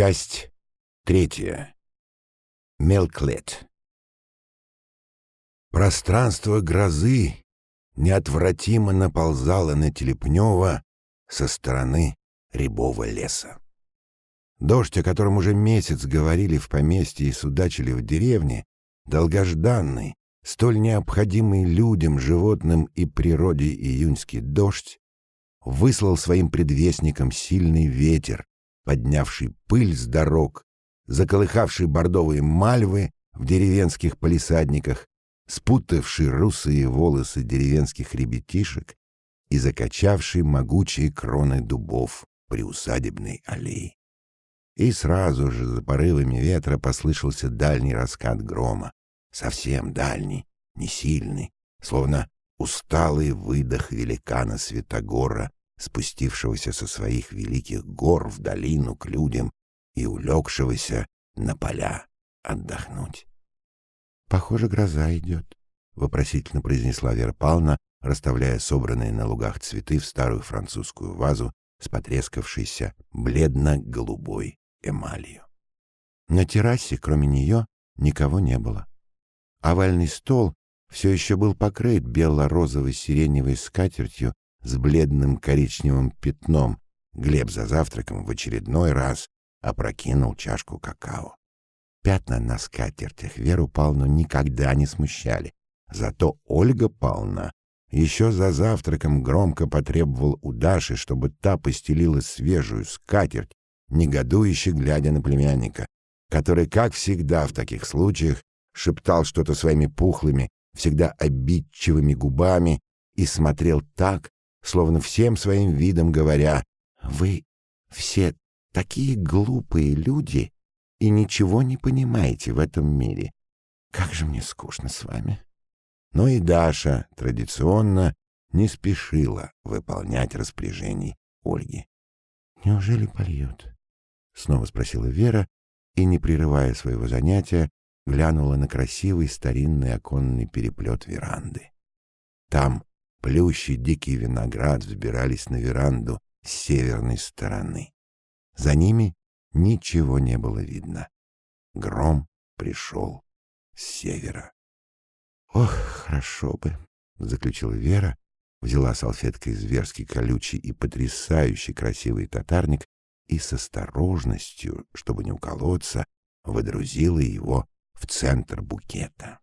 Часть третья. Мелклет. Пространство грозы неотвратимо наползало на Телепнева со стороны рябого леса. Дождь, о котором уже месяц говорили в поместье и судачили в деревне, долгожданный, столь необходимый людям, животным и природе июньский дождь, выслал своим предвестникам сильный ветер, поднявший пыль с дорог, заколыхавший бордовые мальвы в деревенских палисадниках, спутавший русые волосы деревенских ребятишек и закачавший могучие кроны дубов при усадебной аллее. И сразу же за порывами ветра послышался дальний раскат грома, совсем дальний, не сильный, словно усталый выдох великана Святогора, спустившегося со своих великих гор в долину к людям и улегшегося на поля отдохнуть. — Похоже, гроза идет, — вопросительно произнесла Вера Павловна, расставляя собранные на лугах цветы в старую французскую вазу с потрескавшейся бледно-голубой эмалью. На террасе, кроме нее, никого не было. Овальный стол все еще был покрыт бело-розовой сиреневой скатертью с бледным коричневым пятном, Глеб за завтраком в очередной раз опрокинул чашку какао. Пятна на скатертях Веру Павловну никогда не смущали. Зато Ольга Павловна еще за завтраком громко потребовал у Даши, чтобы та постелила свежую скатерть, негодующе глядя на племянника, который, как всегда в таких случаях, шептал что-то своими пухлыми, всегда обидчивыми губами и смотрел так, словно всем своим видом говоря, «Вы все такие глупые люди и ничего не понимаете в этом мире. Как же мне скучно с вами». Но и Даша традиционно не спешила выполнять распоряжений Ольги. «Неужели польет?» — снова спросила Вера и, не прерывая своего занятия, глянула на красивый старинный оконный переплет веранды. Там Плющ и дикий виноград взбирались на веранду с северной стороны. За ними ничего не было видно. Гром пришел с севера. «Ох, хорошо бы!» — заключила Вера, взяла салфеткой зверски колючий и потрясающе красивый татарник и с осторожностью, чтобы не уколоться, выдрузила его в центр букета.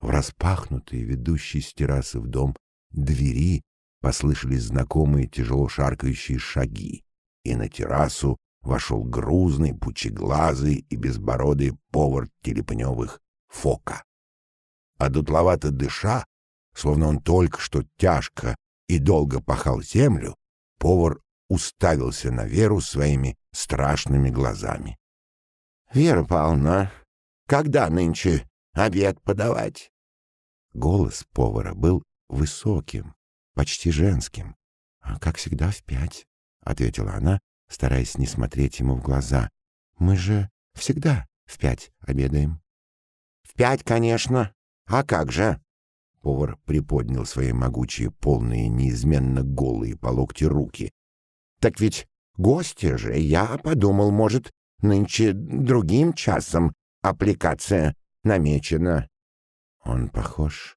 В распахнутые, ведущие с террасы в дом, двери послышались знакомые тяжело шаркающие шаги, и на террасу вошел грузный, пучеглазый и безбородый повар Телепневых Фока. А дутловато дыша, словно он только что тяжко и долго пахал землю, повар уставился на Веру своими страшными глазами. — Вера Павловна, когда нынче обед подавать? Голос повара был высоким, почти женским. «А «Как всегда, в пять», — ответила она, стараясь не смотреть ему в глаза. «Мы же всегда в пять обедаем». «В пять, конечно. А как же?» Повар приподнял свои могучие, полные, неизменно голые по локти руки. «Так ведь гости же, я подумал, может, нынче другим часом аппликация намечена». Он похож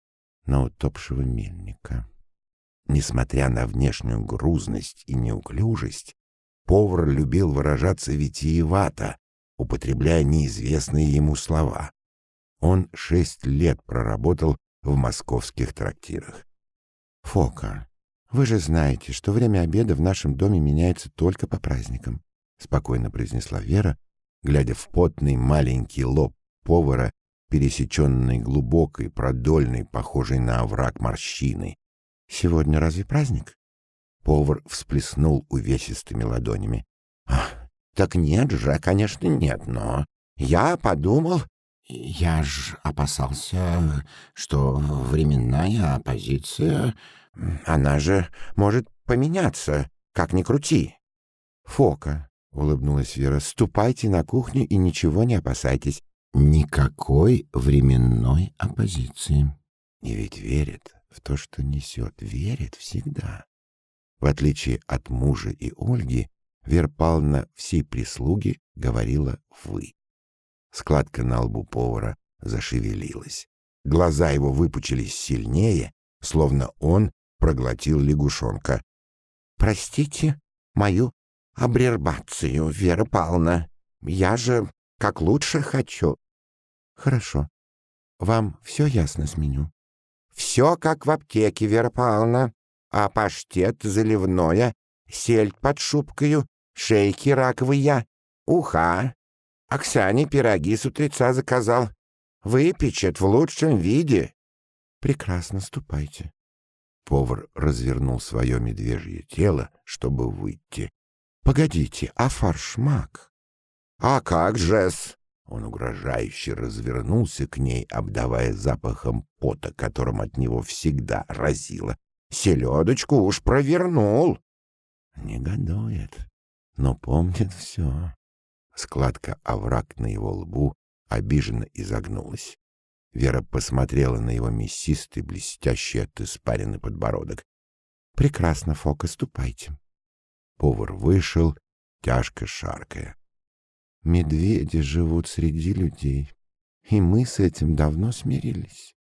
на утопшего мельника. Несмотря на внешнюю грузность и неуклюжесть, повар любил выражаться витиевато, употребляя неизвестные ему слова. Он шесть лет проработал в московских трактирах. «Фока, вы же знаете, что время обеда в нашем доме меняется только по праздникам», — спокойно произнесла Вера, глядя в потный маленький лоб повара пересеченной глубокой, продольной, похожей на овраг морщины. «Сегодня разве праздник?» Повар всплеснул увесистыми ладонями. «Так нет же, конечно, нет, но я подумал...» «Я ж опасался, что временная оппозиция, она же может поменяться, как ни крути». «Фока», — улыбнулась Вера, — «ступайте на кухню и ничего не опасайтесь никакой временной оппозиции. И ведь верит в то, что несет, верит всегда. В отличие от мужа и Ольги, Вера Павловна всей прислуги говорила «вы». Складка на лбу повара зашевелилась. Глаза его выпучились сильнее, словно он проглотил лягушонка. «Простите мою абрербацию, Вера Павловна. Я же как лучше хочу». «Хорошо. Вам все ясно с меню?» «Все как в аптеке, Вера Павловна. А паштет заливное, сельдь под шубкою, шейки раковые, уха. Оксане пироги с утреца заказал. Выпечет в лучшем виде». «Прекрасно, ступайте». Повар развернул свое медвежье тело, чтобы выйти. «Погодите, а фаршмак?» «А как же-с?» Он угрожающе развернулся к ней, обдавая запахом пота, которым от него всегда разило. «Селедочку уж провернул!» Негодует, но помнит все. Складка овраг на его лбу обиженно изогнулась. Вера посмотрела на его мясистый, блестящий от испарины подбородок. «Прекрасно, Фока, ступайте». Повар вышел, тяжко шаркая. «Медведи живут среди людей, и мы с этим давно смирились».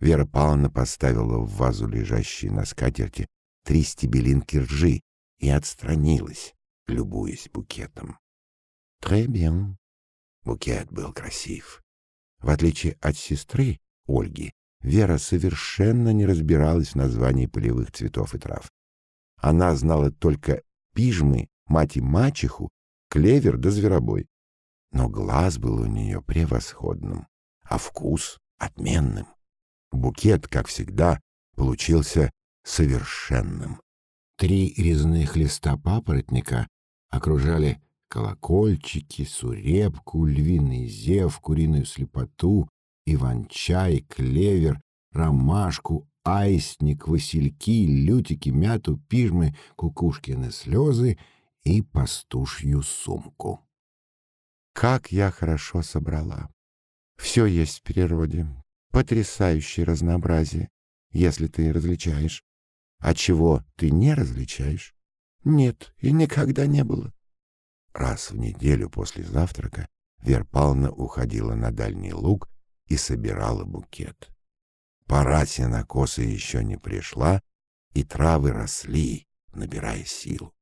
Вера Павловна поставила в вазу, лежащие на скатерти, три стебелинки ржи и отстранилась, любуясь букетом. «Très bien». Букет был красив. В отличие от сестры, Ольги, Вера совершенно не разбиралась в названии полевых цветов и трав. Она знала только пижмы, мать и мачеху, клевер да зверобой. Но глаз был у нее превосходным, а вкус — отменным. Букет, как всегда, получился совершенным. Три резных листа папоротника окружали колокольчики, сурепку, львиный зев, куриную слепоту, иван-чай, клевер, ромашку, айсник, васильки, лютики, мяту, пижмы, кукушкины слезы и пастушью сумку. Как я хорошо собрала! Все есть в природе. Потрясающее разнообразие, если ты различаешь. А чего ты не различаешь? Нет, и никогда не было. Раз в неделю после завтрака Вера уходила на дальний луг и собирала букет. Пора сенокоса еще не пришла, и травы росли, набирая силу.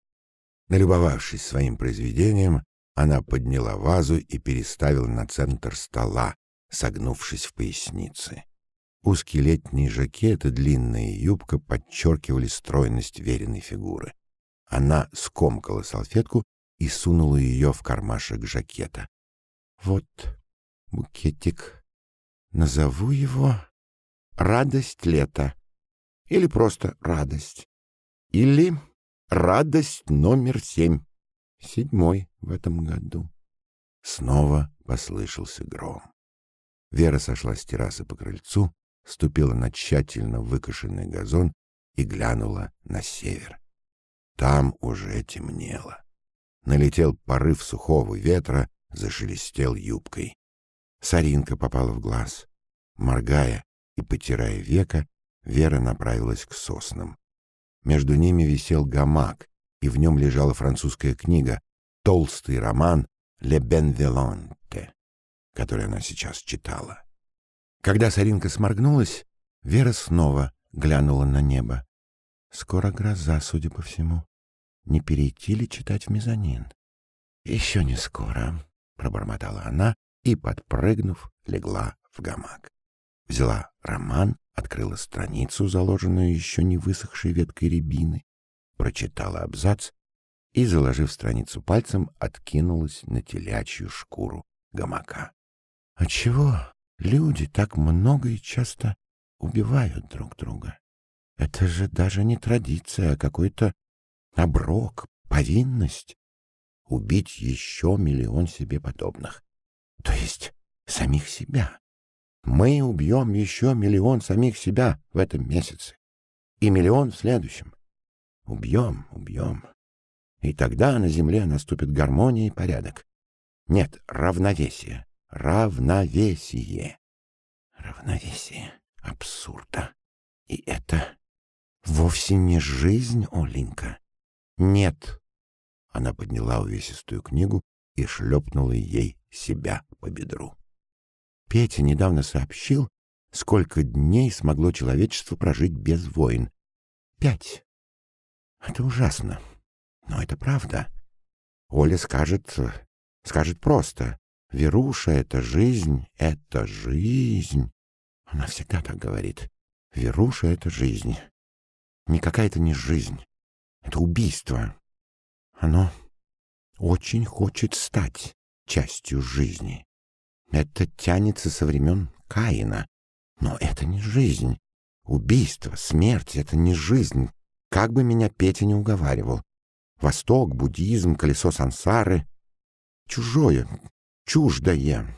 Налюбовавшись своим произведением, она подняла вазу и переставила на центр стола, согнувшись в пояснице. Узкий летний жакет и длинная юбка подчеркивали стройность веренной фигуры. Она скомкала салфетку и сунула ее в кармашек жакета. Вот букетик. Назову его «Радость лета» или просто «Радость». Или «Радость номер семь». Седьмой в этом году. Снова послышался гром. Вера сошла с террасы по крыльцу, ступила на тщательно выкошенный газон и глянула на север. Там уже темнело. Налетел порыв сухого ветра, зашелестел юбкой. Саринка попала в глаз. Моргая и потирая века, Вера направилась к соснам. Между ними висел гамак, и в нем лежала французская книга, толстый роман «Le Benvelanте», который она сейчас читала. Когда Саринка сморгнулась, Вера снова глянула на небо. Скоро гроза, судя по всему. Не перейти ли читать в мезонин? Еще не скоро, пробормотала она и, подпрыгнув, легла в гамак. Взяла роман, открыла страницу, заложенную еще не высохшей веткой рябины, прочитала абзац и, заложив страницу пальцем, откинулась на телячью шкуру гамака. Отчего Люди так много и часто убивают друг друга. Это же даже не традиция, а какой-то оброк, повинность. Убить еще миллион себе подобных. То есть самих себя. Мы убьем еще миллион самих себя в этом месяце. И миллион в следующем. Убьем, убьем. И тогда на земле наступит гармония и порядок. Нет, равновесие равновесие. Равновесие абсурда. И это вовсе не жизнь, Оленька. Нет, Она подняла увесистую книгу и шлепнула ей себя по бедру. Петя недавно сообщил, сколько дней смогло человечество прожить без войн. Пять. Это ужасно. Но это правда. Оля скажет, скажет просто. Веруша — это жизнь, это жизнь. Она всегда так говорит. Веруша — это жизнь. Никакая это не жизнь. Это убийство. Оно очень хочет стать частью жизни. Это тянется со времен Каина. Но это не жизнь. Убийство, смерть — это не жизнь. Как бы меня Петя не уговаривал. Восток, буддизм, колесо сансары. Чужое, чуждое.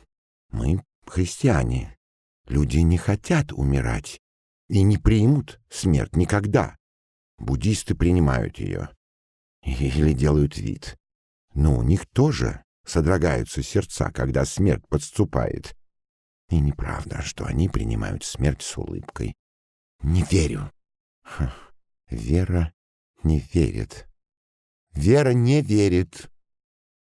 Мы христиане. Люди не хотят умирать и не примут смерть никогда. Буддисты принимают ее. Или делают вид. Но у них тоже содрогаются сердца, когда смерть подступает. И неправда, что они принимают смерть с улыбкой. Не верю. Ха, Вера не верит. Вера не верит.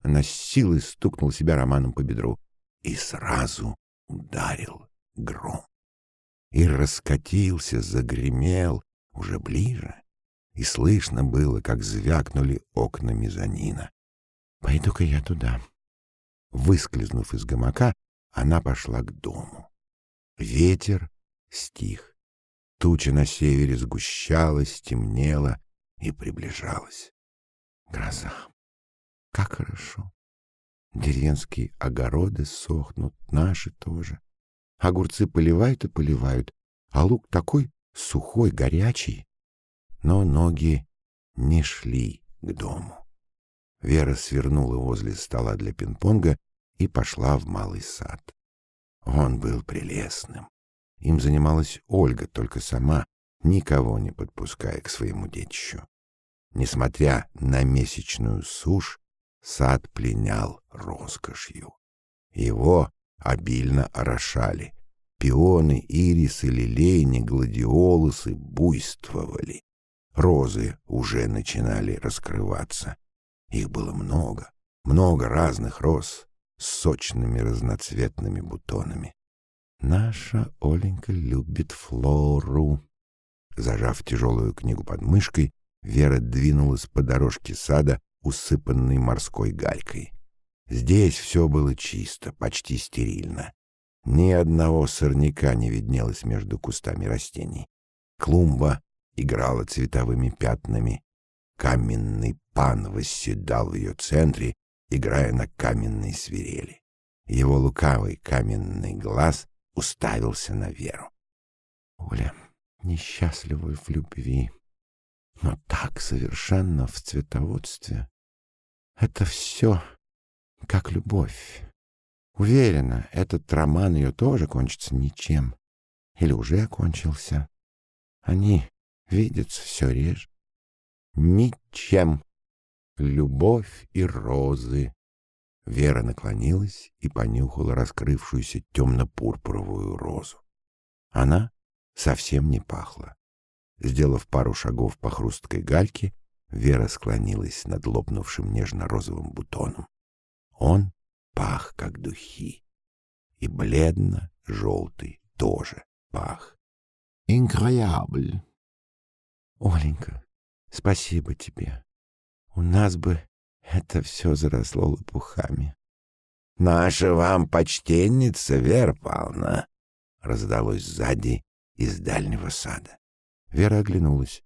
Она с силой стукнул себя Романом по бедру и сразу ударил гром. И раскатился, загремел уже ближе, и слышно было, как звякнули окна мезонина. «Пойду-ка я туда». Выскользнув из гамака, она пошла к дому. Ветер стих. Туча на севере сгущалась, темнела и приближалась. Гроза. Как хорошо. Деревенские огороды сохнут, наши тоже. Огурцы поливают и поливают, а лук такой сухой, горячий. Но ноги не шли к дому. Вера свернула возле стола для пинг-понга и пошла в малый сад. Он был прелестным. Им занималась Ольга, только сама, никого не подпуская к своему детищу. Несмотря на месячную сушь, сад пленял роскошью. Его обильно орошали. Пионы, ирисы, лилейни, гладиолусы буйствовали. Розы уже начинали раскрываться. Их было много, много разных роз с сочными разноцветными бутонами. Наша Оленька любит флору. Зажав тяжелую книгу под мышкой, Вера двинулась по дорожке сада, усыпанной морской галькой. Здесь все было чисто, почти стерильно. Ни одного сорняка не виднелось между кустами растений. Клумба играла цветовыми пятнами. Каменный пан восседал в ее центре, играя на каменной свирели. Его лукавый каменный глаз уставился на Веру. Оля, несчастливая в любви, но так совершенно в цветоводстве. Это все как любовь. Уверена, этот роман ее тоже кончится ничем. Или уже кончился. Они видятся все реже. Ничем. Любовь и розы. Вера наклонилась и понюхала раскрывшуюся темно-пурпуровую розу. Она совсем не пахла. Сделав пару шагов по хрусткой гальке, Вера склонилась над лопнувшим нежно-розовым бутоном. Он пах, как духи. И бледно-желтый тоже пах. Инкроябль. Оленька, спасибо тебе. У нас бы это все заросло лопухами. — Наша вам почтенница, Вера Павловна! — раздалось сзади из дальнего сада. Вера оглянулась.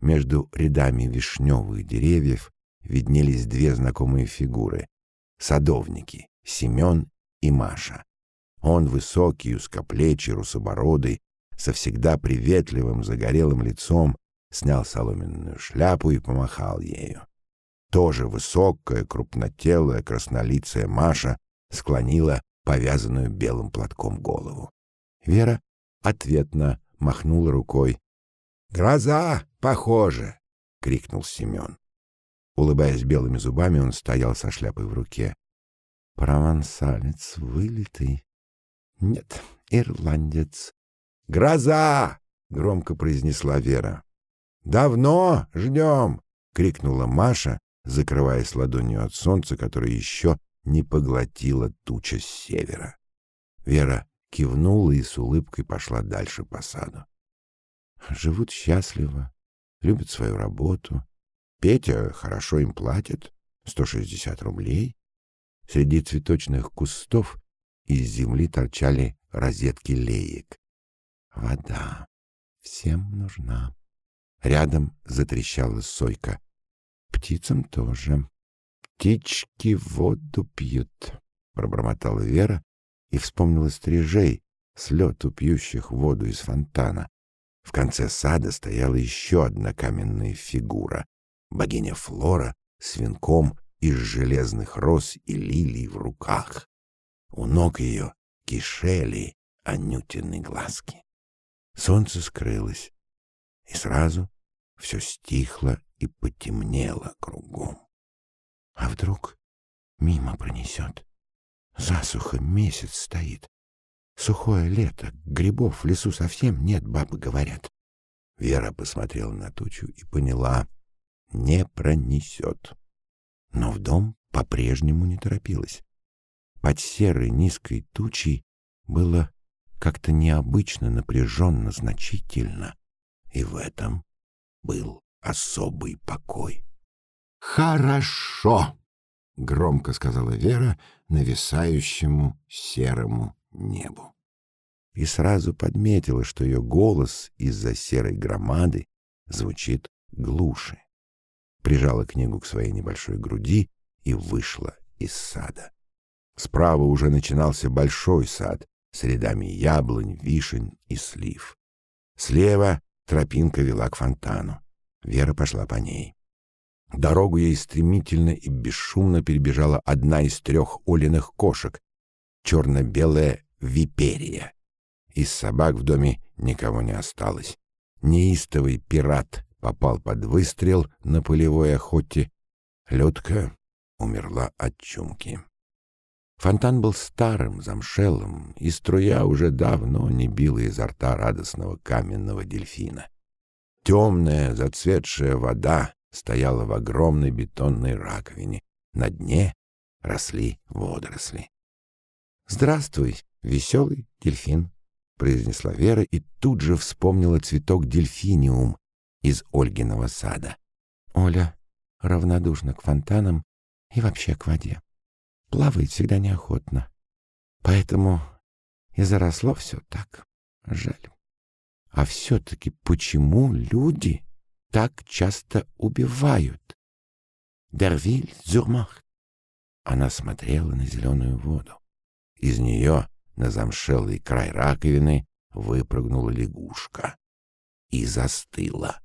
Между рядами вишневых деревьев виднелись две знакомые фигуры — садовники Семен и Маша. Он высокий, узкоплечий, русобородый, со всегда приветливым загорелым лицом, снял соломенную шляпу и помахал ею. Тоже высокая, крупнотелая, краснолицая Маша склонила повязанную белым платком голову. Вера ответно махнула рукой. «Гроза, похоже!» — крикнул Семен. Улыбаясь белыми зубами, он стоял со шляпой в руке. «Провансалец вылитый?» «Нет, ирландец». «Гроза!» — громко произнесла Вера. «Давно ждем!» — крикнула Маша закрываясь ладонью от солнца, которое еще не поглотила туча с севера. Вера кивнула и с улыбкой пошла дальше по саду. Живут счастливо, любят свою работу. Петя хорошо им платит, 160 рублей. Среди цветочных кустов из земли торчали розетки леек. Вода всем нужна. Рядом затрещала сойка. Птицам тоже. Птички воду пьют, пробормотала Вера и вспомнила стрижей, с лету пьющих воду из фонтана. В конце сада стояла еще одна каменная фигура — богиня Флора с венком из железных роз и лилий в руках. У ног ее кишели анютины глазки. Солнце скрылось, и сразу все стихло и потемнело кругом. А вдруг мимо пронесет? Засуха месяц стоит. Сухое лето, грибов в лесу совсем нет, бабы говорят. Вера посмотрела на тучу и поняла — не пронесет. Но в дом по-прежнему не торопилась. Под серой низкой тучей было как-то необычно напряженно, значительно, и в этом был особый покой. «Хорошо!» — громко сказала Вера нависающему серому небу. И сразу подметила, что ее голос из-за серой громады звучит глуше. Прижала книгу к своей небольшой груди и вышла из сада. Справа уже начинался большой сад с рядами яблонь, вишень и слив. Слева тропинка вела к фонтану. Вера пошла по ней. Дорогу ей стремительно и бесшумно перебежала одна из трех Олиных кошек, черно-белая виперия. Из собак в доме никого не осталось. Неистовый пират попал под выстрел на полевой охоте. Лёдка умерла от чумки. Фонтан был старым, замшелым, и струя уже давно не била изо рта радостного каменного дельфина. Темная, зацветшая вода стояла в огромной бетонной раковине. На дне росли водоросли. «Здравствуй, веселый дельфин», — произнесла Вера и тут же вспомнила цветок дельфиниум из Ольгиного сада. Оля равнодушна к фонтанам и вообще к воде. Плавает всегда неохотно. Поэтому и заросло все так. Жаль. А все-таки почему люди так часто убивают? Дервиль Зюрмах. Она смотрела на зеленую воду. Из нее на замшелый край раковины выпрыгнула лягушка и застыла,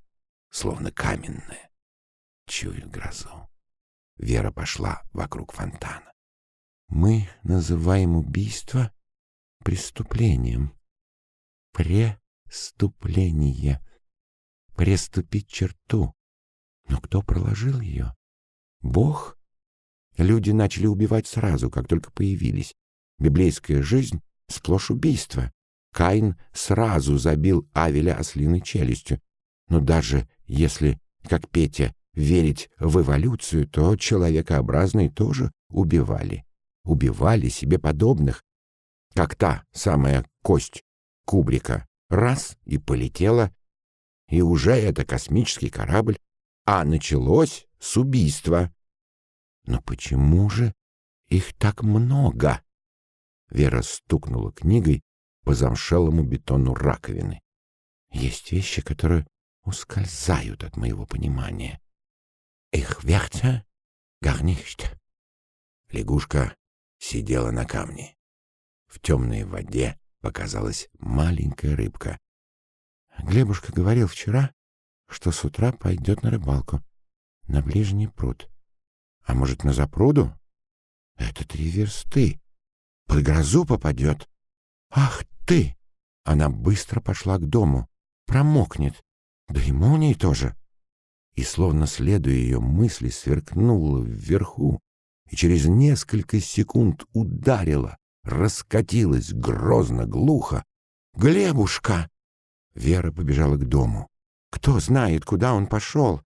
словно каменная. Чует грозу. Вера пошла вокруг фонтана. Мы называем убийство преступлением. Преступление. Преступить черту. Но кто проложил ее? Бог? Люди начали убивать сразу, как только появились. Библейская жизнь — сплошь убийство. Каин сразу забил Авеля ослиной челюстью. Но даже если, как Петя, верить в эволюцию, то человекообразные тоже убивали. Убивали себе подобных, как та самая кость Кубрика. Раз — и полетела. И уже это космический корабль. А началось с убийства. Но почему же их так много? Вера стукнула книгой по замшелому бетону раковины. Есть вещи, которые ускользают от моего понимания. Их верца gar Лягушка сидела на камне. В темной воде показалась маленькая рыбка. Глебушка говорил вчера, что с утра пойдет на рыбалку, на ближний пруд. А может, на запруду? Это три версты. Под грозу попадет. Ах ты! Она быстро пошла к дому. Промокнет. Да и молнии тоже. И, словно следуя ее мысли, сверкнула вверху и через несколько секунд ударила, раскатилась грозно, глухо. «Глебушка!» Вера побежала к дому. Кто знает, куда он пошел?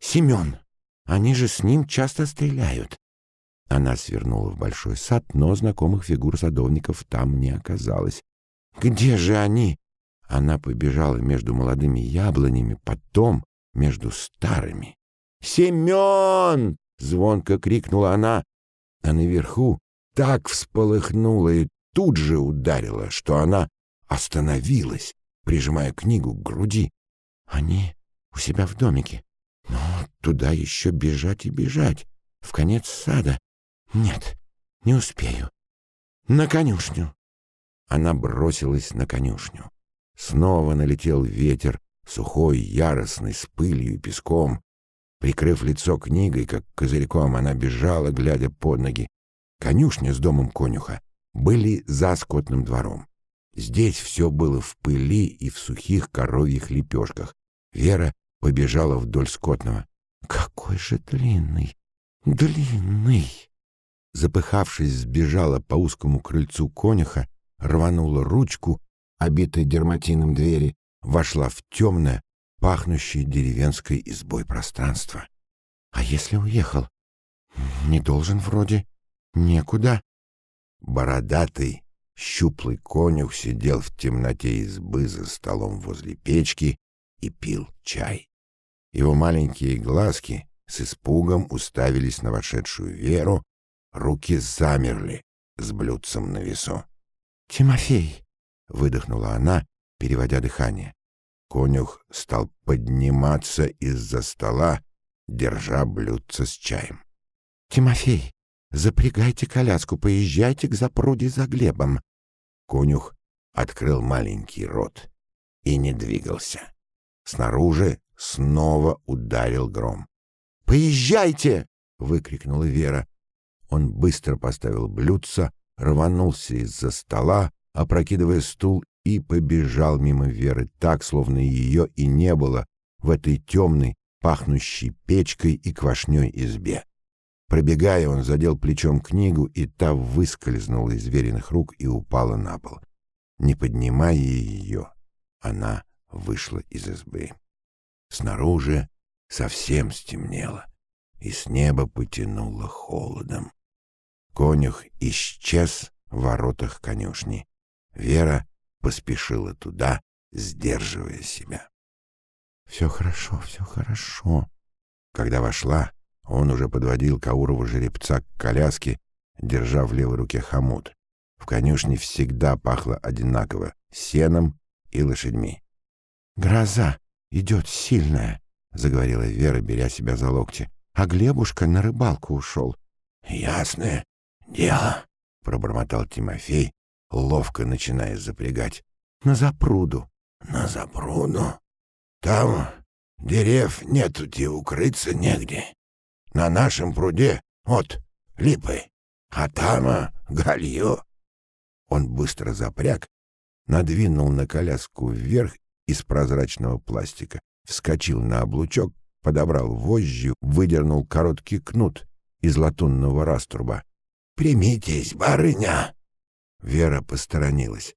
Семен! Они же с ним часто стреляют. Она свернула в большой сад, но знакомых фигур садовников там не оказалось. «Где же они?» Она побежала между молодыми яблонями, потом между старыми. «Семен!» — звонко крикнула она, а наверху так всполыхнула и тут же ударила, что она остановилась, прижимая книгу к груди. «Они у себя в домике. Но туда еще бежать и бежать, в конец сада. Нет, не успею. На конюшню!» Она бросилась на конюшню. Снова налетел ветер, сухой, яростный, с пылью и песком. Прикрыв лицо книгой, как козырьком, она бежала, глядя под ноги. Конюшня с домом конюха были за скотным двором. Здесь все было в пыли и в сухих коровьих лепешках. Вера побежала вдоль скотного. «Какой же длинный, длинный!» Запыхавшись, сбежала по узкому крыльцу конюха, рванула ручку, обитой дерматином двери, вошла в темное, пахнущее деревенской избой пространство. А если уехал? Не должен вроде. Некуда. Бородатый, щуплый конюх сидел в темноте избы за столом возле печки и пил чай. Его маленькие глазки с испугом уставились на вошедшую Веру, руки замерли с блюдцем на весу. «Тимофей!» — выдохнула она, переводя дыхание. Конюх стал подниматься из-за стола, держа блюдце с чаем. «Тимофей, запрягайте коляску, поезжайте к запруде за Глебом». Конюх открыл маленький рот и не двигался. Снаружи снова ударил гром. «Поезжайте!» — выкрикнула Вера. Он быстро поставил блюдце, рванулся из-за стола, опрокидывая стул, и побежал мимо Веры так, словно ее и не было в этой темной, пахнущей печкой и квашней избе. Пробегая, он задел плечом книгу, и та выскользнула из веренных рук и упала на пол. Не поднимая ее, она вышла из избы. Снаружи совсем стемнело, и с неба потянуло холодом. Конюх исчез в воротах конюшни. Вера поспешила туда, сдерживая себя. «Все хорошо, все хорошо». Когда вошла, он уже подводил Каурова жеребца к коляске, держа в левой руке хомут. В конюшне всегда пахло одинаково — сеном и лошадьми. «Гроза идет сильная», — заговорила Вера, беря себя за локти. «А Глебушка на рыбалку ушел». «Ясное дело», — пробормотал Тимофей, ловко начиная запрягать. «На запруду». «На запруду? Там дерев нету, где укрыться негде. На нашем пруде вот липы, а там а, гальё». Он быстро запряг, надвинул на коляску вверх из прозрачного пластика, вскочил на облучок, подобрал вожжи, выдернул короткий кнут из латунного раструба. «Примитесь, барыня!» Вера посторонилась.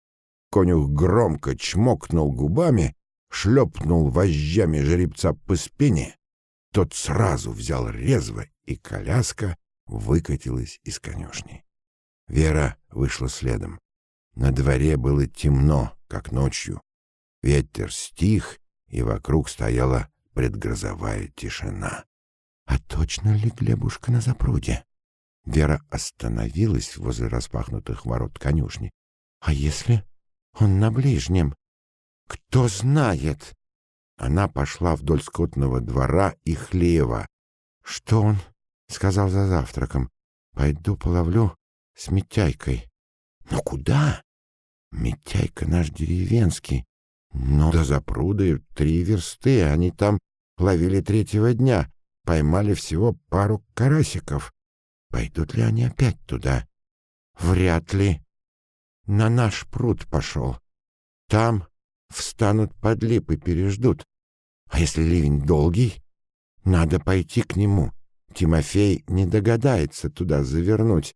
Конюх громко чмокнул губами, шлепнул вожжами жеребца по спине. Тот сразу взял резво, и коляска выкатилась из конюшни. Вера вышла следом. На дворе было темно, как ночью. Ветер стих, и вокруг стояла предгрозовая тишина. А точно ли Глебушка на запруде? Вера остановилась возле распахнутых ворот конюшни. А если он на ближнем? Кто знает? Она пошла вдоль скотного двора и хлева. Что он? Сказал за завтраком. Пойду половлю с Митяйкой. Но куда? Митяйка наш деревенский. Но до запруды три версты, они там ловили третьего дня, поймали всего пару карасиков. Пойдут ли они опять туда? Вряд ли. На наш пруд пошел. Там встанут под лип и переждут. А если ливень долгий, надо пойти к нему. Тимофей не догадается туда завернуть.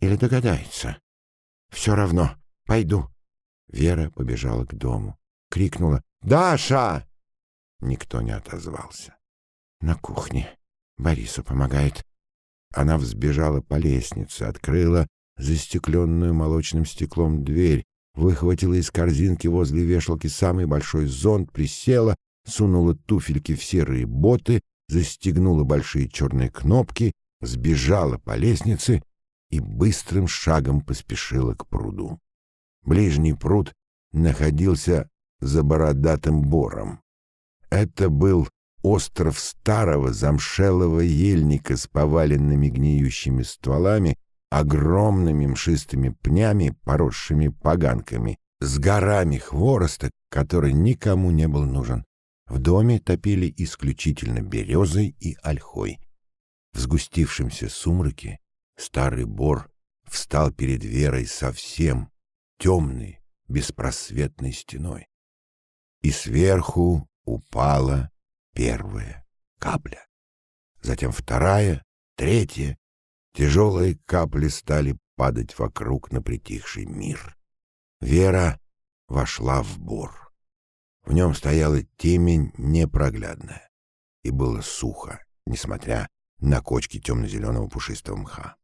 Или догадается. Все равно, пойду. Вера побежала к дому крикнула «Даша!» Никто не отозвался. На кухне Борису помогает. Она взбежала по лестнице, открыла застекленную молочным стеклом дверь, выхватила из корзинки возле вешалки самый большой зонт, присела, сунула туфельки в серые боты, застегнула большие черные кнопки, сбежала по лестнице и быстрым шагом поспешила к пруду. Ближний пруд находился за бородатым бором. Это был остров старого замшелого ельника с поваленными гниющими стволами, огромными мшистыми пнями, поросшими поганками, с горами хвороста, который никому не был нужен. В доме топили исключительно березой и ольхой. В сгустившемся сумраке старый бор встал перед Верой совсем темной, беспросветной стеной. И сверху упала первая капля. Затем вторая, третья. Тяжелые капли стали падать вокруг на притихший мир. Вера вошла в бор. В нем стояла темень непроглядная. И было сухо, несмотря на кочки темно-зеленого пушистого мха.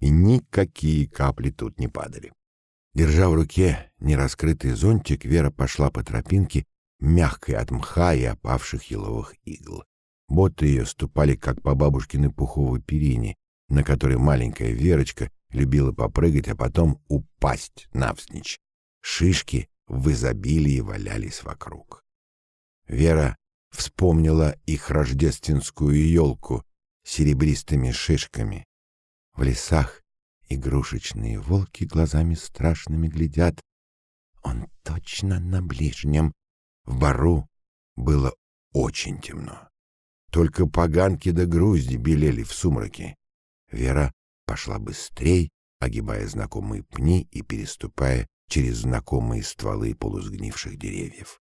И никакие капли тут не падали. Держа в руке нераскрытый зонтик, Вера пошла по тропинке, мягкой от мха и опавших еловых игл. Боты ее ступали, как по бабушкиной пуховой перине, на которой маленькая Верочка любила попрыгать, а потом упасть навзничь. Шишки в изобилии валялись вокруг. Вера вспомнила их рождественскую елку серебристыми шишками. В лесах игрушечные волки глазами страшными глядят. Он точно на ближнем. В бару было очень темно. Только поганки да грузди белели в сумраке. Вера пошла быстрей, огибая знакомые пни и переступая через знакомые стволы полусгнивших деревьев.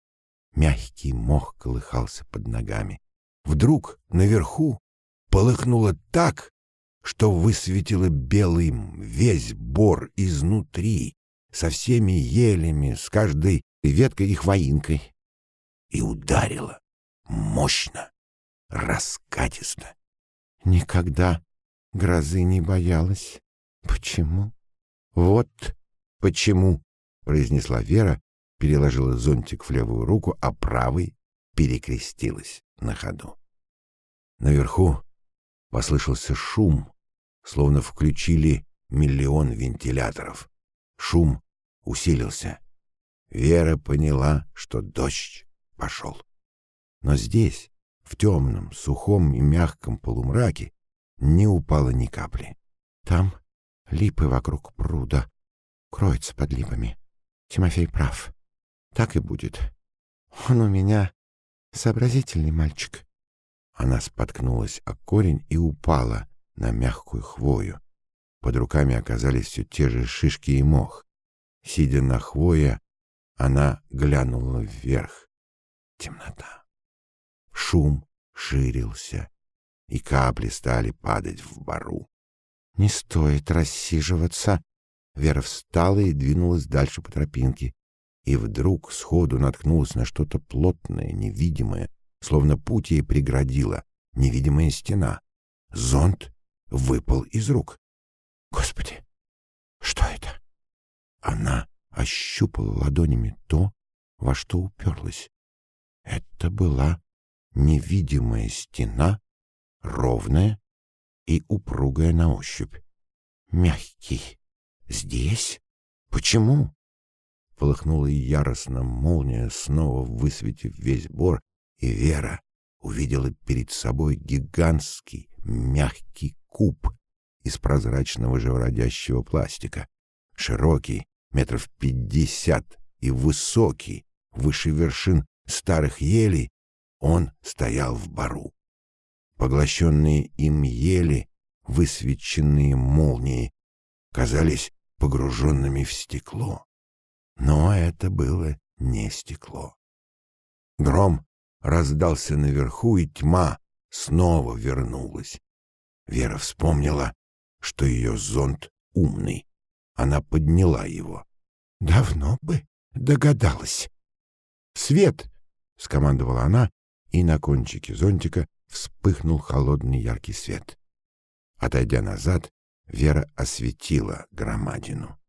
Мягкий мох колыхался под ногами. Вдруг наверху полыхнуло так, что высветило белым весь бор изнутри, со всеми елями, с каждой веткой и хвоинкой, и ударило мощно, раскатисто. Никогда грозы не боялась. Почему? Вот почему, произнесла Вера, переложила зонтик в левую руку, а правой перекрестилась на ходу. Наверху послышался шум, словно включили миллион вентиляторов. Шум усилился. Вера поняла, что дождь пошел. Но здесь, в темном, сухом и мягком полумраке, не упало ни капли. Там липы вокруг пруда, кроется под липами. Тимофей прав. Так и будет. Он у меня сообразительный мальчик. Она споткнулась о корень и упала на мягкую хвою. Под руками оказались все те же шишки и мох. Сидя на хвое, она глянула вверх. Темнота. Шум ширился, и капли стали падать в бару. «Не стоит рассиживаться!» Вера встала и двинулась дальше по тропинке. И вдруг сходу наткнулась на что-то плотное, невидимое, словно путь ей преградила невидимая стена. Зонт выпал из рук. Господи, что это? Она ощупала ладонями то, во что уперлась. Это была невидимая стена, ровная и упругая на ощупь. Мягкий. Здесь? Почему? Полыхнула яростно молния, снова высветив весь бор, и Вера увидела перед собой гигантский мягкий куб из прозрачного живородящего пластика, широкий, метров пятьдесят, и высокий, выше вершин старых елей, он стоял в бару. Поглощенные им ели, высвеченные молнией, казались погруженными в стекло. Но это было не стекло. Гром раздался наверху, и тьма снова вернулась. Вера вспомнила, что ее зонт умный. Она подняла его. Давно бы догадалась. «Свет!» — скомандовала она, и на кончике зонтика вспыхнул холодный яркий свет. Отойдя назад, Вера осветила громадину.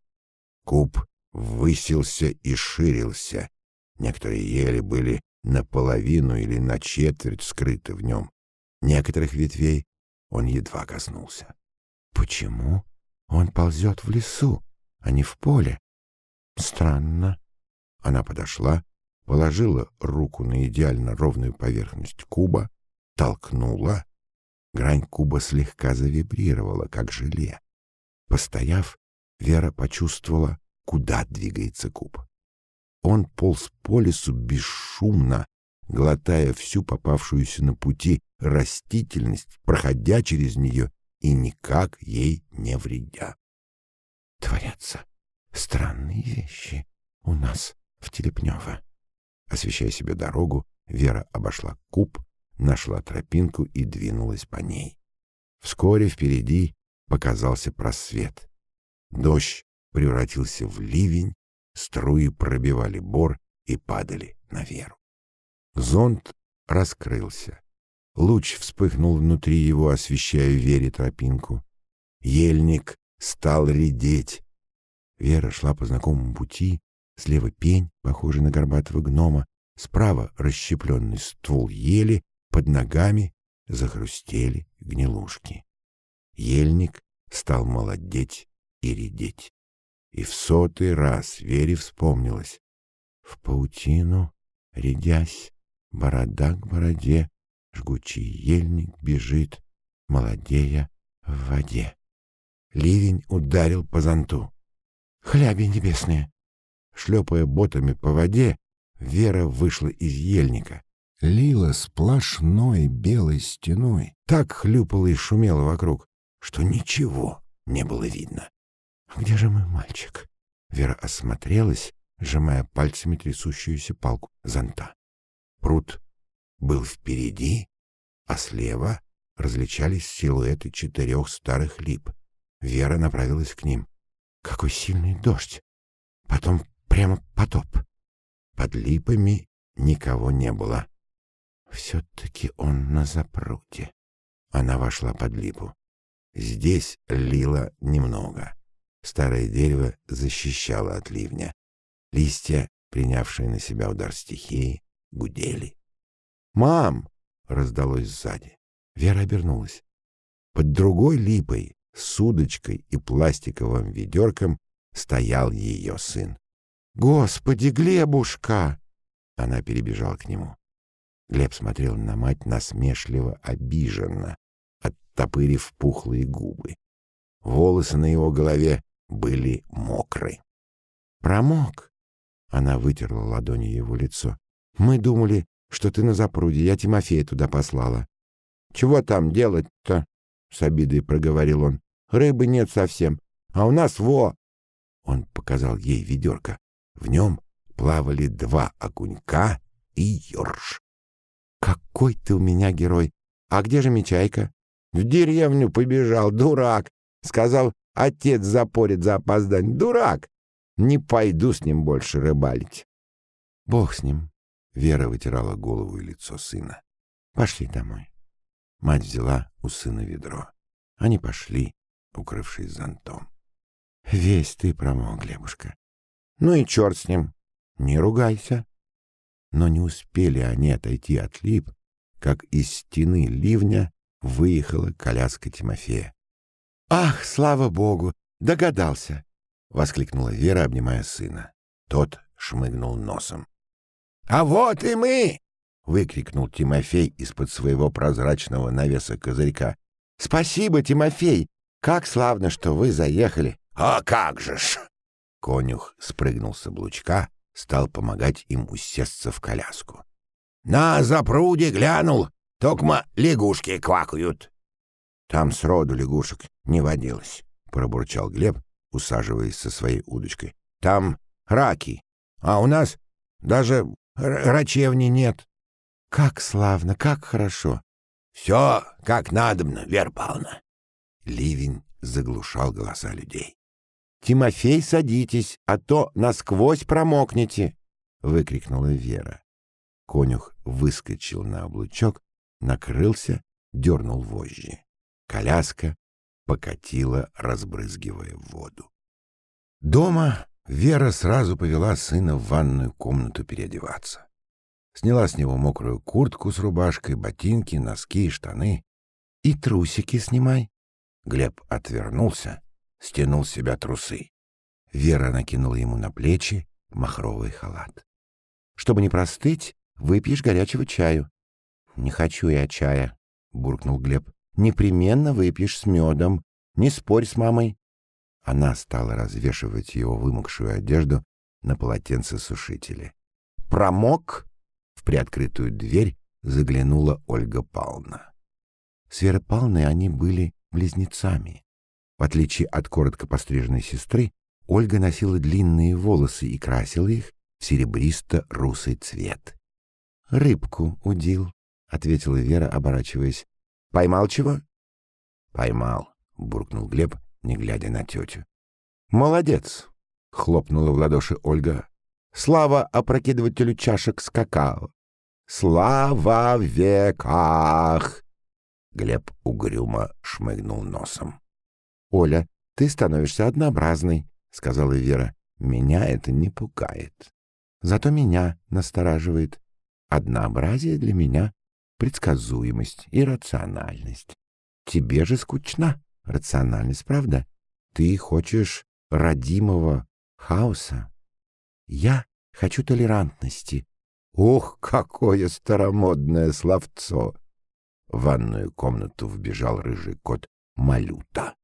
Куб высился и ширился. Некоторые ели были наполовину или на четверть скрыты в нем. Некоторых ветвей он едва коснулся. Почему он ползет в лесу, а не в поле? Странно. Она подошла, положила руку на идеально ровную поверхность куба, толкнула. Грань куба слегка завибрировала, как желе. Постояв, Вера почувствовала, куда двигается куб. Он полз по лесу бесшумно, глотая всю попавшуюся на пути растительность, проходя через нее и никак ей не вредя. Творятся странные вещи у нас в Телепнево. Освещая себе дорогу, Вера обошла куб, нашла тропинку и двинулась по ней. Вскоре впереди показался просвет. Дождь превратился в ливень, струи пробивали бор и падали на Веру. Зонт раскрылся. Луч вспыхнул внутри его, освещая Вере тропинку. Ельник стал редеть. Вера шла по знакомому пути, слева пень, похожий на горбатого гнома, справа расщепленный ствол ели, под ногами захрустели гнилушки. Ельник стал молодеть и редеть. И в сотый раз Вере вспомнилось. В паутину, рядясь, борода к бороде, жгучий ельник бежит, молодея в воде. Ливень ударил по зонту. Хляби небесные! Шлепая ботами по воде, Вера вышла из ельника. Лила сплошной белой стеной, так хлюпала и шумела вокруг, что ничего не было видно. «Где же мой мальчик?» Вера осмотрелась, сжимая пальцами трясущуюся палку зонта. Пруд был впереди, а слева различались силуэты четырех старых лип. Вера направилась к ним. Какой сильный дождь! Потом прямо потоп. Под липами никого не было. Все-таки он на запруде. Она вошла под липу. Здесь лило немного. Старое дерево защищало от ливня. Листья, принявшие на себя удар стихии, гудели. «Мам!» — раздалось сзади. Вера обернулась. Под другой липой, с удочкой и пластиковым ведерком стоял ее сын. «Господи, Глебушка!» Она перебежала к нему. Глеб смотрел на мать насмешливо, обиженно, оттопырив пухлые губы. Волосы на его голове были мокры. «Промок!» Она вытерла ладонью его лицо. «Мы думали, что ты на запруде. Я Тимофея туда послала». «Чего там делать-то?» — с обидой проговорил он. «Рыбы нет совсем. А у нас во...» Он показал ей ведерко. В нем плавали два окунька и ёрш. «Какой ты у меня герой! А где же Мичайка?» «В деревню побежал, дурак!» Сказал, Отец запорит за опоздание. Дурак! Не пойду с ним больше рыбалить. Бог с ним. Вера вытирала голову и лицо сына. Пошли домой. Мать взяла у сына ведро. Они пошли, укрывшись зонтом. Весь ты промок, Глебушка. Ну и черт с ним. Не ругайся. Но не успели они отойти от лип, как из стены ливня выехала коляска Тимофея. «Ах, слава богу! Догадался!» — воскликнула Вера, обнимая сына. Тот шмыгнул носом. «А вот и мы!» — выкрикнул Тимофей из-под своего прозрачного навеса козырька. «Спасибо, Тимофей! Как славно, что вы заехали!» «А как же ж!» Конюх спрыгнул с облучка, стал помогать им усесться в коляску. «На запруде глянул, токма лягушки квакают!» Там сроду лягушек не водилось, — пробурчал Глеб, усаживаясь со своей удочкой. — Там раки, а у нас даже рачевни нет. — Как славно, как хорошо! — Все как надобно, Вера Павловна. Ливень заглушал голоса людей. — Тимофей, садитесь, а то насквозь промокнете! — выкрикнула Вера. Конюх выскочил на облучок, накрылся, дернул вожжи. Коляска покатила, разбрызгивая воду. Дома Вера сразу повела сына в ванную комнату переодеваться. Сняла с него мокрую куртку с рубашкой, ботинки, носки и штаны. «И трусики снимай». Глеб отвернулся, стянул с себя трусы. Вера накинула ему на плечи махровый халат. «Чтобы не простыть, выпьешь горячего чаю». «Не хочу я чая», — буркнул Глеб. «Непременно выпьешь с медом. Не спорь с мамой». Она стала развешивать его вымокшую одежду на полотенце-сушителе. «Промок?» В приоткрытую дверь заглянула Ольга Павловна. С Верой Павловной они были близнецами. В отличие от коротко постриженной сестры, Ольга носила длинные волосы и красила их в серебристо-русый цвет. «Рыбку удил», — ответила Вера, оборачиваясь. «Поймал чего?» «Поймал», — буркнул Глеб, не глядя на тетю. «Молодец!» — хлопнула в ладоши Ольга. «Слава опрокидывателю чашек с какао!» «Слава веках!» Глеб угрюмо шмыгнул носом. «Оля, ты становишься однообразной», — сказала Вера. «Меня это не пугает. Зато меня настораживает. Однообразие для меня — предсказуемость и рациональность. Тебе же скучна рациональность, правда? Ты хочешь родимого хаоса. Я хочу толерантности. Ох, какое старомодное словцо! В ванную комнату вбежал рыжий кот Малюта.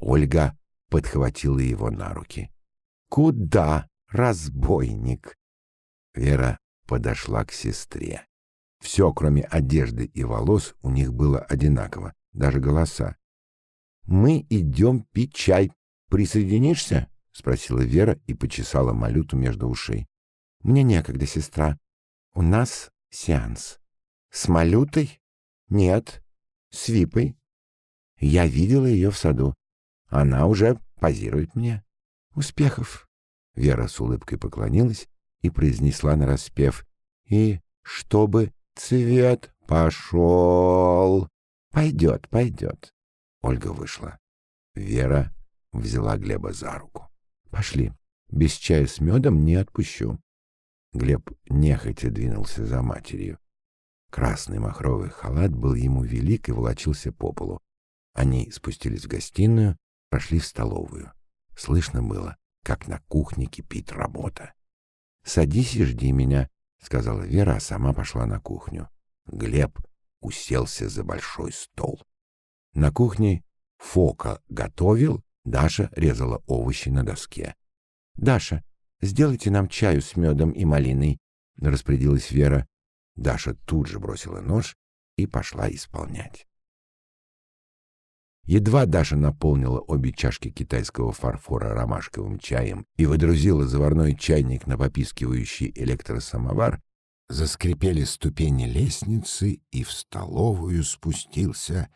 Ольга подхватила его на руки. «Куда, разбойник?» Вера подошла к сестре. Все, кроме одежды и волос, у них было одинаково, даже голоса. «Мы идем пить чай. Присоединишься?» — спросила Вера и почесала Малюту между ушей. «Мне некогда, сестра. У нас сеанс. С Малютой? Нет. С Випой. Я видела ее в саду. Она уже позирует мне. Успехов!» Вера с улыбкой поклонилась и произнесла нараспев. «И чтобы цвет пошел!» «Пойдет, пойдет!» Ольга вышла. Вера взяла Глеба за руку. «Пошли. Без чая с медом не отпущу». Глеб нехотя двинулся за матерью. Красный махровый халат был ему велик и волочился по полу. Они спустились в гостиную, прошли в столовую. Слышно было, как на кухне кипит работа. «Садись и жди меня», — сказала Вера, а сама пошла на кухню. Глеб уселся за большой стол. На кухне Фока готовил, Даша резала овощи на доске. «Даша, сделайте нам чаю с медом и малиной», — распорядилась Вера. Даша тут же бросила нож и пошла исполнять. Едва Даша наполнила обе чашки китайского фарфора ромашковым чаем и выдрузила заварной чайник на попискивающий электросамовар, заскрипели ступени лестницы, и в столовую спустился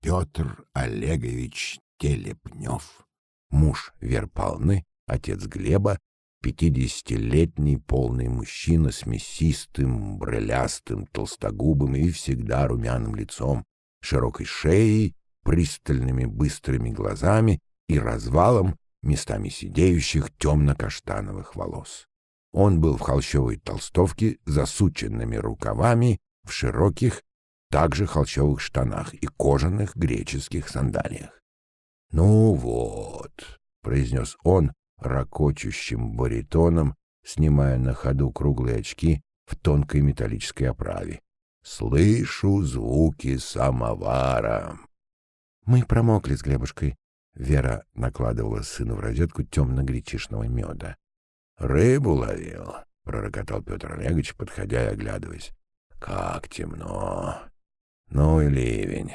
Петр Олегович Телепнев, муж Верпалны, отец Глеба, пятидесятилетний полный мужчина с мясистым, брылястым, толстогубым и всегда румяным лицом, широкой шеей, пристальными быстрыми глазами и развалом местами сидеющих темно-каштановых волос. Он был в холщовой толстовке, засученными рукавами, в широких, также холщовых штанах и кожаных греческих сандалиях. «Ну вот», — произнес он ракочущим баритоном, снимая на ходу круглые очки в тонкой металлической оправе. «Слышу звуки самовара». «Мы промокли с Глебушкой», — Вера накладывала сыну в розетку темно-гречишного меда. «Рыбу ловил», — пророкотал Петр Олегович, подходя и оглядываясь. «Как темно! Ну и ливень.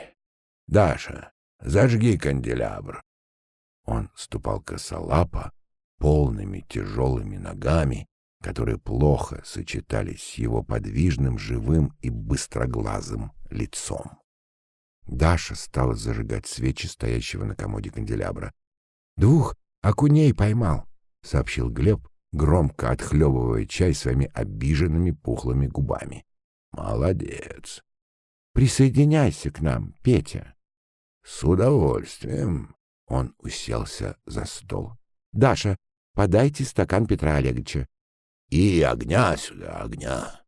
Даша, зажги канделябр. Он ступал косолапо, полными тяжелыми ногами, которые плохо сочетались с его подвижным, живым и быстроглазым лицом. Даша стала зажигать свечи стоящего на комоде канделябра. «Двух окуней поймал», — сообщил Глеб, громко отхлебывая чай своими обиженными пухлыми губами. «Молодец. Присоединяйся к нам, Петя. С удовольствием. Он уселся за стол. Даша, подайте стакан Петра Олеговича. И огня сюда, огня.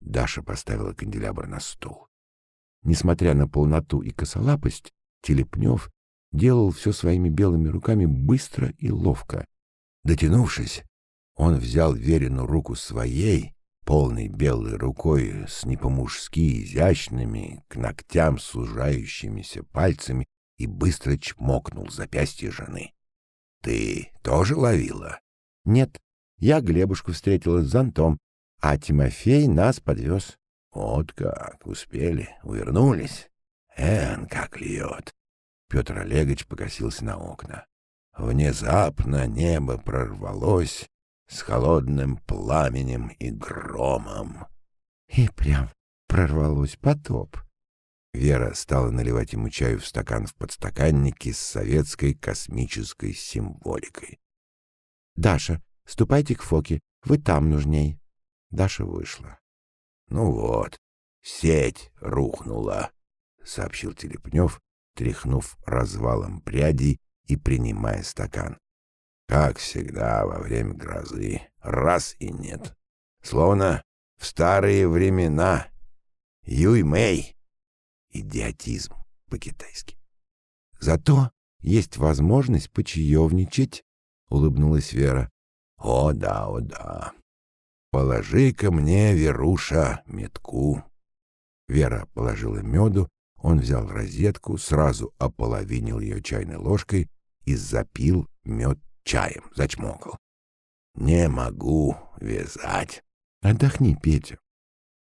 Даша поставила канделябр на стол. Несмотря на полноту и косолапость, Телепнев делал все своими белыми руками быстро и ловко. Дотянувшись, он взял Верину руку своей, полной белой рукой, с не по-мужски изящными, к ногтям сужающимися пальцами и быстро чмокнул запястье жены. — Ты тоже ловила? — Нет, я Глебушку встретила с зонтом, а Тимофей нас подвез. — Вот как, успели, увернулись. Эн, как льет. Петр Олегович покосился на окна. Внезапно небо прорвалось с холодным пламенем и громом. И прям прорвалось потоп. Вера стала наливать ему чаю в стакан в подстаканнике с советской космической символикой. «Даша, ступайте к Фоке, вы там нужней». Даша вышла. «Ну вот, сеть рухнула», — сообщил Телепнев, тряхнув развалом прядей и принимая стакан. Как всегда во время грозы, раз и нет. Словно в старые времена. Юй-мэй. Идиотизм по-китайски. Зато есть возможность почаевничать, — улыбнулась Вера. О да, о да. Положи-ка мне, Веруша, метку. Вера положила меду, он взял розетку, сразу ополовинил ее чайной ложкой и запил мед чаем, зачмокал. Не могу вязать. Отдохни, Петя.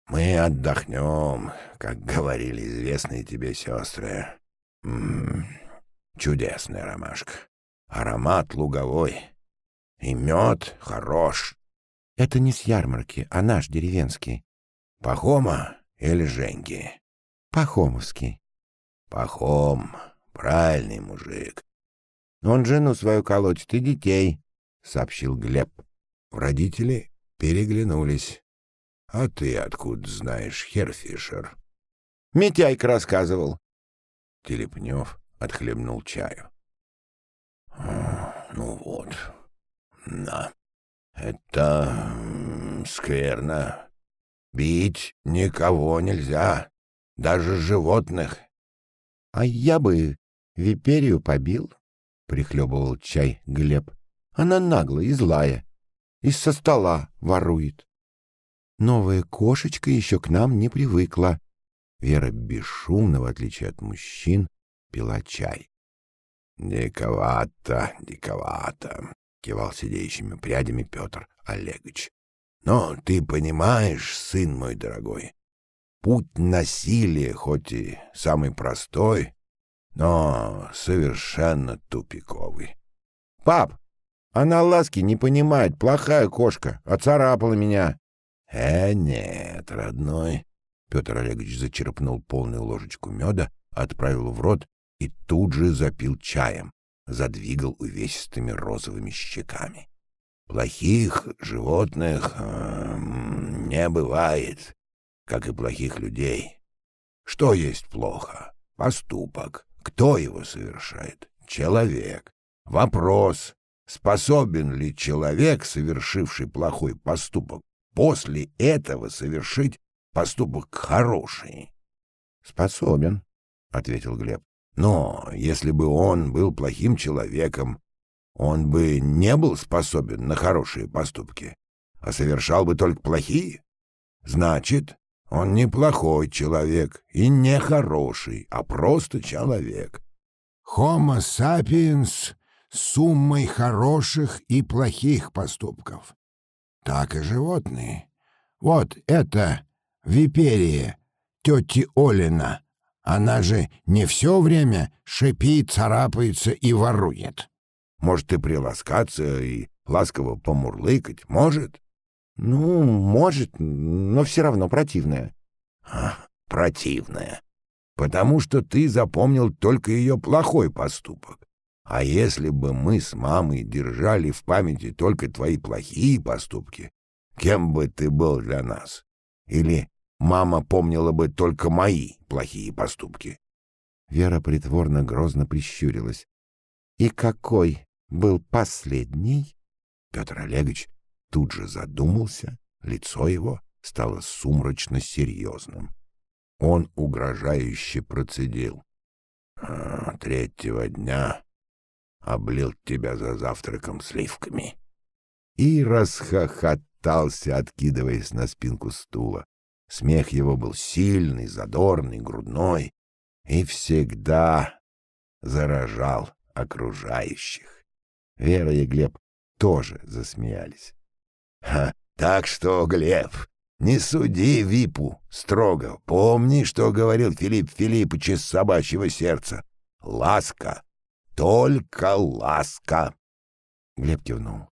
Мы отдохнем, как говорили известные тебе сестры. М -м, чудесная ромашка. Аромат луговой. И мед хорош. Это не с ярмарки, а наш деревенский. Пахома или Женьки? Пахомовский. Пахом. Правильный мужик. Он жену свою колотит и детей, — сообщил Глеб. Родители переглянулись. — А ты откуда знаешь, Херфишер? — Митяйка рассказывал. Телепнев отхлебнул чаю. — Ну вот, на, это скверно. Бить никого нельзя, даже животных. — А я бы Виперию побил, — прихлебывал чай Глеб. «Она наглая и злая. Из-со стола ворует. Новая кошечка еще к нам не привыкла». Вера бесшумно, в отличие от мужчин, пила чай. «Диковато, диковато», — кивал сидеющими прядями Петр Олегович. «Но ты понимаешь, сын мой дорогой, путь насилия, хоть и самый простой, но совершенно тупиковый. — Пап, она ласки не понимает, плохая кошка, оцарапала меня. — Э, нет, родной. Петр Олегович зачерпнул полную ложечку меда, отправил в рот и тут же запил чаем, задвигал увесистыми розовыми щеками. Плохих животных э, не бывает, как и плохих людей. Что есть плохо? Поступок. Кто его совершает? Человек. Вопрос, способен ли человек, совершивший плохой поступок, после этого совершить поступок хороший? Способен, ответил Глеб. Но если бы он был плохим человеком, он бы не был способен на хорошие поступки, а совершал бы только плохие. Значит, он не плохой человек и не хороший, а просто человек. Homo sapiens суммой хороших и плохих поступков. Так и животные. Вот это Виперия, тети Олина. Она же не все время шипит, царапается и ворует. Может и приласкаться, и ласково помурлыкать, может? Ну, может, но все равно противная. А, противная. Потому что ты запомнил только ее плохой поступок. А если бы мы с мамой держали в памяти только твои плохие поступки, кем бы ты был для нас? Или мама помнила бы только мои плохие поступки. Вера притворно грозно прищурилась. «И какой был последний?» Петр Олегович тут же задумался, лицо его стало сумрачно серьезным. Он угрожающе процедил. «А, «Третьего дня облил тебя за завтраком сливками». И расхохотался, откидываясь на спинку стула. Смех его был сильный, задорный, грудной и всегда заражал окружающих. Вера и Глеб тоже засмеялись. Ха, так что, Глеб, не суди Випу строго. Помни, что говорил Филипп Филиппович из собачьего сердца. Ласка, только ласка. Глеб кивнул.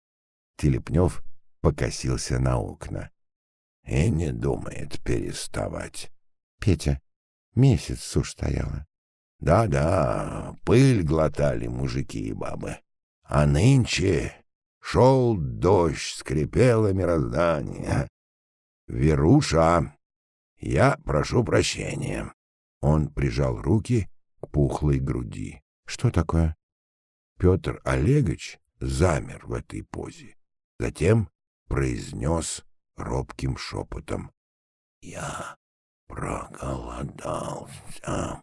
Телепнев покосился на окна. И не думает переставать. Петя, месяц сушь стояла. Да-да, пыль глотали мужики и бабы. А нынче шел дождь, скрипело мироздание. Веруша, я прошу прощения. Он прижал руки к пухлой груди. Что такое? Петр Олегович замер в этой позе. Затем произнес робким шепотом. «Я проголодался».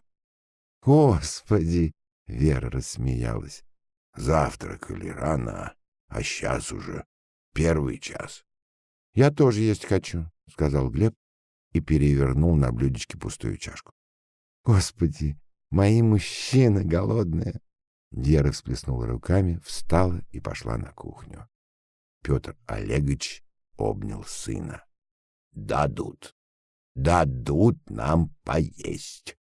«Господи!» — Вера рассмеялась. «Завтракали рано, а сейчас уже первый час». «Я тоже есть хочу», — сказал Глеб и перевернул на блюдечке пустую чашку. «Господи, мои мужчины голодные!» Вера всплеснула руками, встала и пошла на кухню. Петр Олегович обнял сына. «Дадут, дадут нам поесть».